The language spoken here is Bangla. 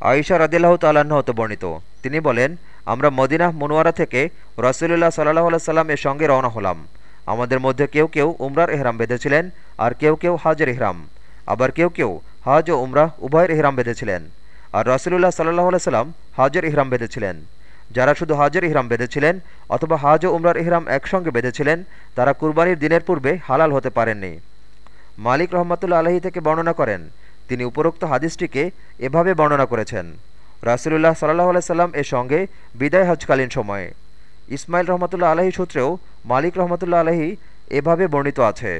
আয়েশা রদিল্লাহ হতে বর্ণিত। তিনি বলেন, আমরা মদিনাহ মনোয়ারা থেকে রসুলুল্লাহ সাল্লাহ সাল্লাম এর সঙ্গে রওনা হলাম। আমাদের মধ্যে কেউ কেউ উমরার এহরাম বেঁধেছিলেন আর কেউ কেউ হাজের ইহরাম আবার কেউ কেউ হাজ ও উমরাহ উভয়ের এহরাম বেঁধেছিলেন। আর রসুলুল্লাহ সাল্লাহ সাল্লাম হাজের ইহরাম বেঁধেছিলেন। যারা শুধু হাজের ইহরাম বেঁধেছিলেন অথবা হাজ ও উমরার ইহরাম একসঙ্গে বেঁধেছিলেন, তারা কুরবানির দিনের পূর্বে হালাল হতে পারেননি। মালিক রহমতুল্লা আলহী থেকে বর্ণনা করেন তিনি উপরোক্ত হাদিসটিকে এভাবে বর্ণনা করেছেন, রাসুলুল্লাহ সাল্লাহ সাল্লাম এর সঙ্গে বিদায় হজকালীন সময়ে। ইসমাইল রহমতুল্লাহ আলহী সূত্রেও মালিক রহমতুল্লাহ আলহী এভাবে বর্ণিত আছে।